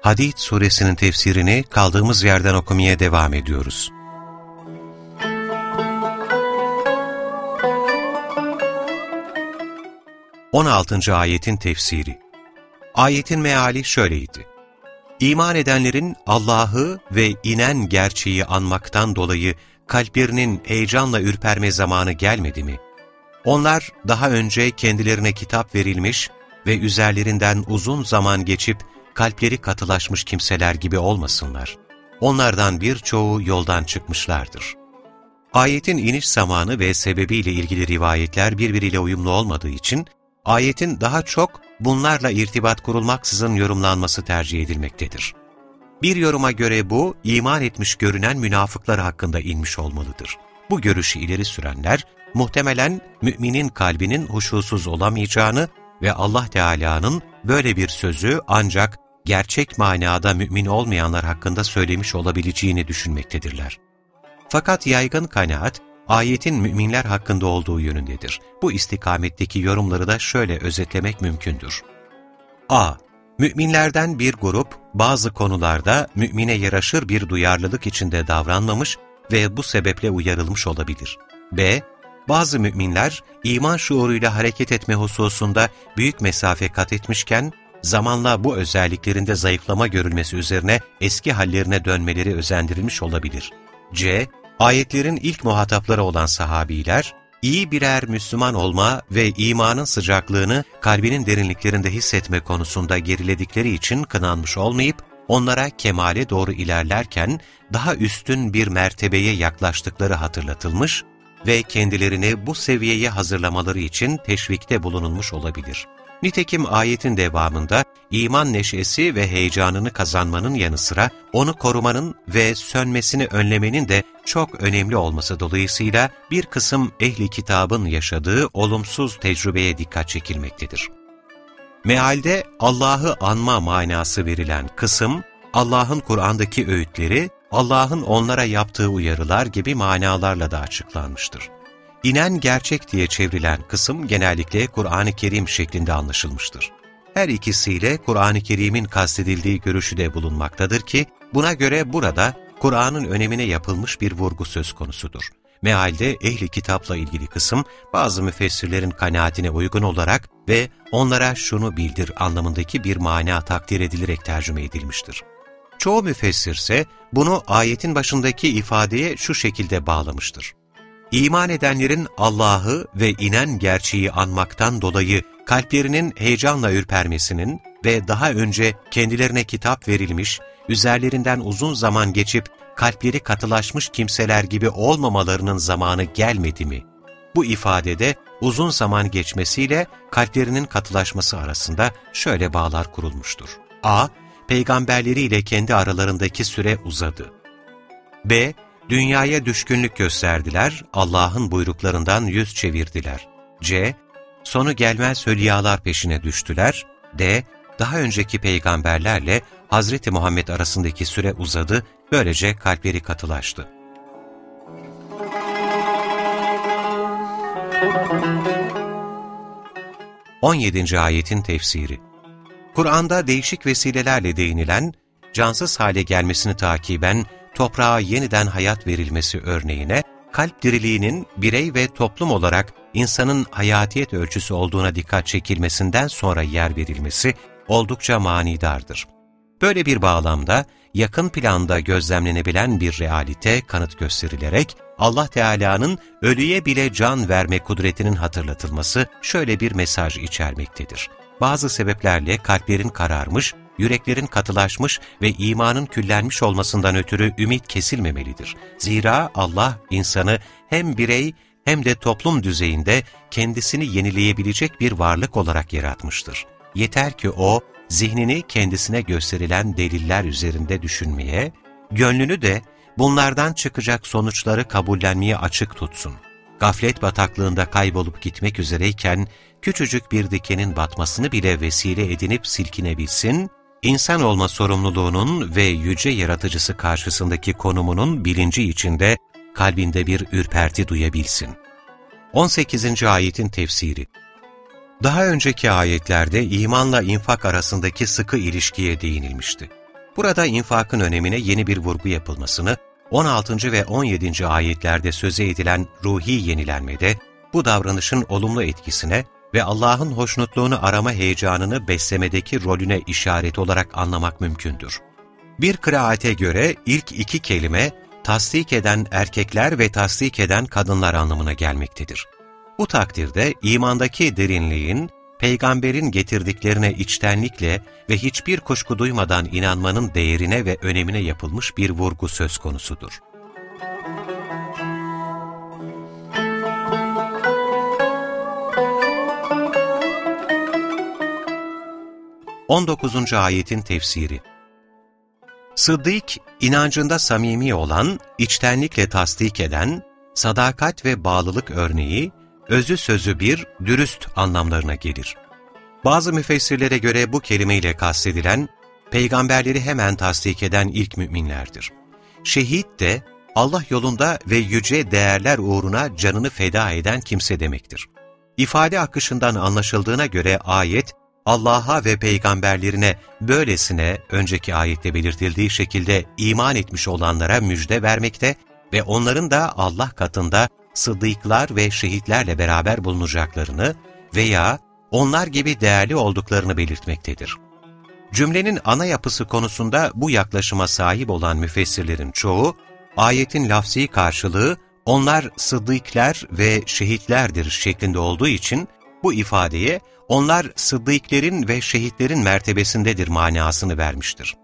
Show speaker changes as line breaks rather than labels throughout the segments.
Hadid suresinin tefsirini kaldığımız yerden okumaya devam ediyoruz. On altıncı ayetin tefsiri Ayetin meali şöyleydi. İman edenlerin Allah'ı ve inen gerçeği anmaktan dolayı kalplerinin heyecanla ürperme zamanı gelmedi mi? Onlar daha önce kendilerine kitap verilmiş ve üzerlerinden uzun zaman geçip kalpleri katılaşmış kimseler gibi olmasınlar. Onlardan birçoğu yoldan çıkmışlardır. Ayetin iniş zamanı ve sebebiyle ilgili rivayetler birbiriyle uyumlu olmadığı için, ayetin daha çok bunlarla irtibat kurulmaksızın yorumlanması tercih edilmektedir. Bir yoruma göre bu, iman etmiş görünen münafıklar hakkında inmiş olmalıdır. Bu görüşü ileri sürenler, muhtemelen müminin kalbinin huşusuz olamayacağını ve Allah Teala'nın böyle bir sözü ancak gerçek manada mümin olmayanlar hakkında söylemiş olabileceğini düşünmektedirler. Fakat yaygın kanaat, ayetin müminler hakkında olduğu yönündedir. Bu istikametteki yorumları da şöyle özetlemek mümkündür. A. Müminlerden bir grup, bazı konularda mümine yaraşır bir duyarlılık içinde davranmamış ve bu sebeple uyarılmış olabilir. B. Bazı müminler, iman şuuruyla hareket etme hususunda büyük mesafe kat etmişken, zamanla bu özelliklerinde zayıflama görülmesi üzerine eski hallerine dönmeleri özendirilmiş olabilir. C. Ayetlerin ilk muhatapları olan sahabiler, iyi birer Müslüman olma ve imanın sıcaklığını kalbinin derinliklerinde hissetme konusunda geriledikleri için kınanmış olmayıp, onlara kemale doğru ilerlerken daha üstün bir mertebeye yaklaştıkları hatırlatılmış ve kendilerini bu seviyeye hazırlamaları için teşvikte bulunulmuş olabilir. Nitekim ayetin devamında iman neşesi ve heyecanını kazanmanın yanı sıra onu korumanın ve sönmesini önlemenin de çok önemli olması dolayısıyla bir kısım ehli kitabın yaşadığı olumsuz tecrübeye dikkat çekilmektedir. Mealde Allah'ı anma manası verilen kısım, Allah'ın Kur'an'daki öğütleri, Allah'ın onlara yaptığı uyarılar gibi manalarla da açıklanmıştır. İnen gerçek diye çevrilen kısım genellikle Kur'an-ı Kerim şeklinde anlaşılmıştır. Her ikisiyle Kur'an-ı Kerim'in kastedildiği görüşü de bulunmaktadır ki, buna göre burada Kur'an'ın önemine yapılmış bir vurgu söz konusudur. Mealde ehli kitapla ilgili kısım bazı müfessirlerin kanaatine uygun olarak ve onlara şunu bildir anlamındaki bir mana takdir edilerek tercüme edilmiştir. Çoğu müfessir ise bunu ayetin başındaki ifadeye şu şekilde bağlamıştır. İman edenlerin Allah'ı ve inen gerçeği anmaktan dolayı kalplerinin heyecanla ürpermesinin ve daha önce kendilerine kitap verilmiş, üzerlerinden uzun zaman geçip kalpleri katılaşmış kimseler gibi olmamalarının zamanı gelmedi mi? Bu ifadede uzun zaman geçmesiyle kalplerinin katılaşması arasında şöyle bağlar kurulmuştur. A peygamberleriyle kendi aralarındaki süre uzadı. B. Dünyaya düşkünlük gösterdiler, Allah'ın buyruklarından yüz çevirdiler. C. Sonu gelmez hülyalar peşine düştüler. D. Daha önceki peygamberlerle Hazreti Muhammed arasındaki süre uzadı, böylece kalpleri katılaştı. On yedinci ayetin tefsiri Kur'an'da değişik vesilelerle değinilen, cansız hale gelmesini takiben toprağa yeniden hayat verilmesi örneğine, kalp diriliğinin birey ve toplum olarak insanın hayatiyet ölçüsü olduğuna dikkat çekilmesinden sonra yer verilmesi oldukça manidardır. Böyle bir bağlamda yakın planda gözlemlenebilen bir realite kanıt gösterilerek Allah Teala'nın ölüye bile can verme kudretinin hatırlatılması şöyle bir mesaj içermektedir bazı sebeplerle kalplerin kararmış, yüreklerin katılaşmış ve imanın küllenmiş olmasından ötürü ümit kesilmemelidir. Zira Allah insanı hem birey hem de toplum düzeyinde kendisini yenileyebilecek bir varlık olarak yaratmıştır. Yeter ki o, zihnini kendisine gösterilen deliller üzerinde düşünmeye, gönlünü de bunlardan çıkacak sonuçları kabullenmeye açık tutsun. Gaflet bataklığında kaybolup gitmek üzereyken, küçücük bir dikenin batmasını bile vesile edinip silkinebilsin, insan olma sorumluluğunun ve yüce yaratıcısı karşısındaki konumunun bilinci içinde kalbinde bir ürperti duyabilsin. 18. Ayetin Tefsiri Daha önceki ayetlerde imanla infak arasındaki sıkı ilişkiye değinilmişti. Burada infakın önemine yeni bir vurgu yapılmasını, 16. ve 17. ayetlerde söze edilen ruhi yenilenmede, bu davranışın olumlu etkisine ve Allah'ın hoşnutluğunu arama heyecanını beslemedeki rolüne işaret olarak anlamak mümkündür. Bir kıraate göre ilk iki kelime, tasdik eden erkekler ve tasdik eden kadınlar anlamına gelmektedir. Bu takdirde imandaki derinliğin, peygamberin getirdiklerine içtenlikle ve hiçbir kuşku duymadan inanmanın değerine ve önemine yapılmış bir vurgu söz konusudur. 19. ayetin tefsiri Sıddık, inancında samimi olan, içtenlikle tasdik eden, sadakat ve bağlılık örneği, özü sözü bir, dürüst anlamlarına gelir. Bazı müfessirlere göre bu kelimeyle kastedilen, peygamberleri hemen tasdik eden ilk müminlerdir. Şehit de, Allah yolunda ve yüce değerler uğruna canını feda eden kimse demektir. İfade akışından anlaşıldığına göre ayet, Allah'a ve peygamberlerine böylesine önceki ayette belirtildiği şekilde iman etmiş olanlara müjde vermekte ve onların da Allah katında sıddıklar ve şehitlerle beraber bulunacaklarını veya onlar gibi değerli olduklarını belirtmektedir. Cümlenin ana yapısı konusunda bu yaklaşıma sahip olan müfessirlerin çoğu, ayetin lafzi karşılığı onlar sıddıklar ve şehitlerdir şeklinde olduğu için bu ifadeye onlar sıddıklerin ve şehitlerin mertebesindedir manasını vermiştir.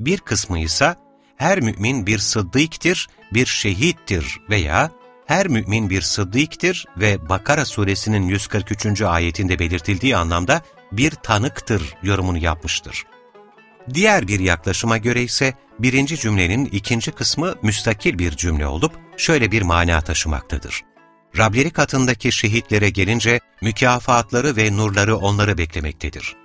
Bir kısmı ise her mümin bir sıddıktir, bir şehittir veya her mümin bir sıddıktir ve Bakara suresinin 143. ayetinde belirtildiği anlamda bir tanıktır yorumunu yapmıştır. Diğer bir yaklaşıma göre ise birinci cümlenin ikinci kısmı müstakil bir cümle olup şöyle bir mana taşımaktadır. Rableri katındaki şehitlere gelince mükafatları ve nurları onları beklemektedir.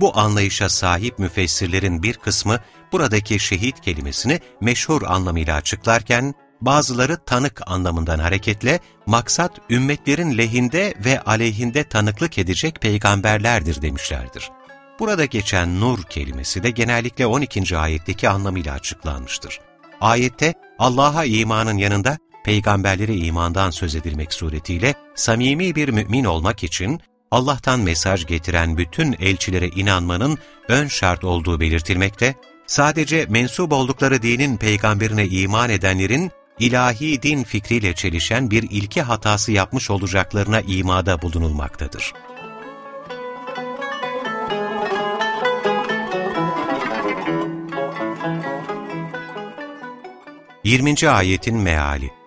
Bu anlayışa sahip müfessirlerin bir kısmı buradaki şehit kelimesini meşhur anlamıyla açıklarken, bazıları tanık anlamından hareketle maksat ümmetlerin lehinde ve aleyhinde tanıklık edecek peygamberlerdir demişlerdir. Burada geçen nur kelimesi de genellikle 12. ayetteki anlamıyla açıklanmıştır. Ayette Allah'a imanın yanında peygamberlere imandan söz edilmek suretiyle samimi bir mümin olmak için Allah'tan mesaj getiren bütün elçilere inanmanın ön şart olduğu belirtilmekte, sadece mensup oldukları dinin peygamberine iman edenlerin ilahi din fikriyle çelişen bir ilke hatası yapmış olacaklarına imada bulunulmaktadır. Yirminci Ayetin Meali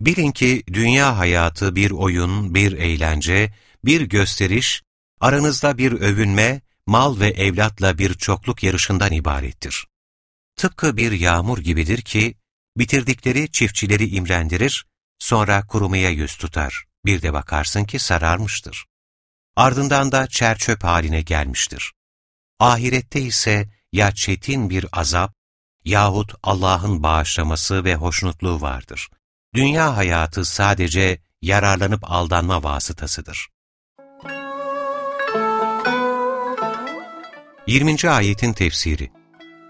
Bilin ki dünya hayatı bir oyun, bir eğlence, bir gösteriş, aranızda bir övünme, mal ve evlatla bir çokluk yarışından ibarettir. Tıpkı bir yağmur gibidir ki, bitirdikleri çiftçileri imrendirir, sonra kurumaya yüz tutar. Bir de bakarsın ki sararmıştır. Ardından da çerçöp haline gelmiştir. Ahirette ise ya çetin bir azap yahut Allah'ın bağışlaması ve hoşnutluğu vardır. Dünya hayatı sadece yararlanıp aldanma vasıtasıdır. 20. Ayetin Tefsiri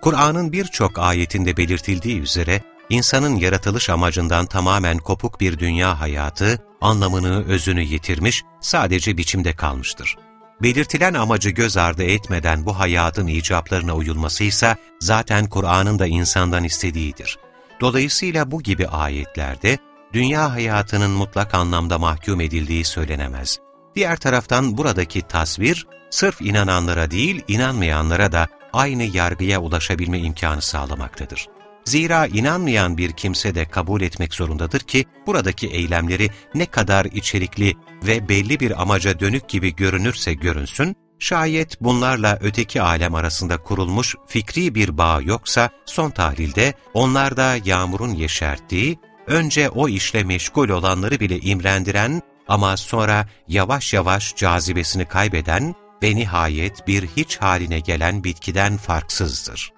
Kur'an'ın birçok ayetinde belirtildiği üzere, insanın yaratılış amacından tamamen kopuk bir dünya hayatı, anlamını, özünü yitirmiş, sadece biçimde kalmıştır. Belirtilen amacı göz ardı etmeden bu hayatın icaplarına uyulması ise zaten Kur'an'ın da insandan istediğidir. Dolayısıyla bu gibi ayetlerde dünya hayatının mutlak anlamda mahkum edildiği söylenemez. Diğer taraftan buradaki tasvir, sırf inananlara değil, inanmayanlara da aynı yargıya ulaşabilme imkanı sağlamaktadır. Zira inanmayan bir kimse de kabul etmek zorundadır ki, buradaki eylemleri ne kadar içerikli ve belli bir amaca dönük gibi görünürse görünsün, Şayet bunlarla öteki alem arasında kurulmuş fikri bir bağ yoksa, son tahlilde onlarda yağmurun yeşerttiği, önce o işle meşgul olanları bile imrendiren ama sonra yavaş yavaş cazibesini kaybeden ve nihayet bir hiç haline gelen bitkiden farksızdır.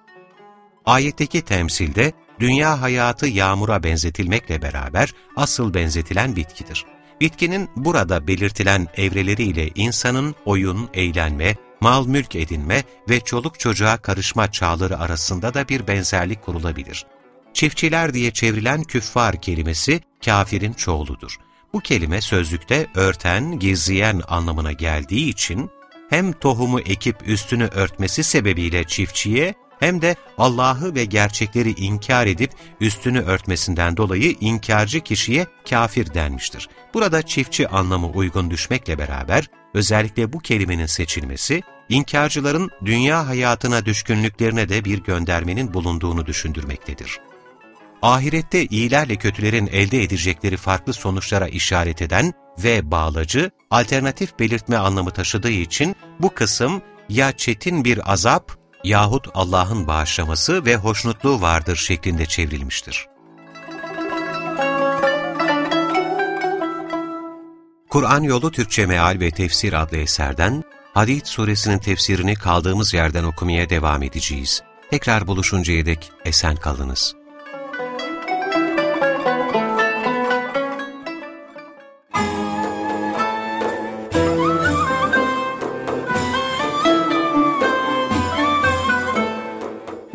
Ayetteki temsilde dünya hayatı yağmura benzetilmekle beraber asıl benzetilen bitkidir. Bitkinin burada belirtilen evreleriyle insanın oyun, eğlenme, mal mülk edinme ve çoluk çocuğa karışma çağları arasında da bir benzerlik kurulabilir. Çiftçiler diye çevrilen küffar kelimesi kafirin çoğuludur. Bu kelime sözlükte örten, gizleyen anlamına geldiği için hem tohumu ekip üstünü örtmesi sebebiyle çiftçiye hem de Allah'ı ve gerçekleri inkar edip üstünü örtmesinden dolayı inkarcı kişiye kafir denmiştir. Burada çiftçi anlamı uygun düşmekle beraber özellikle bu kelimenin seçilmesi, inkarcıların dünya hayatına düşkünlüklerine de bir göndermenin bulunduğunu düşündürmektedir. Ahirette iyilerle kötülerin elde edecekleri farklı sonuçlara işaret eden ve bağlacı, alternatif belirtme anlamı taşıdığı için bu kısım ya çetin bir azap yahut Allah'ın bağışlaması ve hoşnutluğu vardır şeklinde çevrilmiştir. Kur'an Yolu Türkçe Meal ve Tefsir adlı eserden Hadid suresinin tefsirini kaldığımız yerden okumaya devam edeceğiz. Tekrar buluşuncaya dek esen kalınız.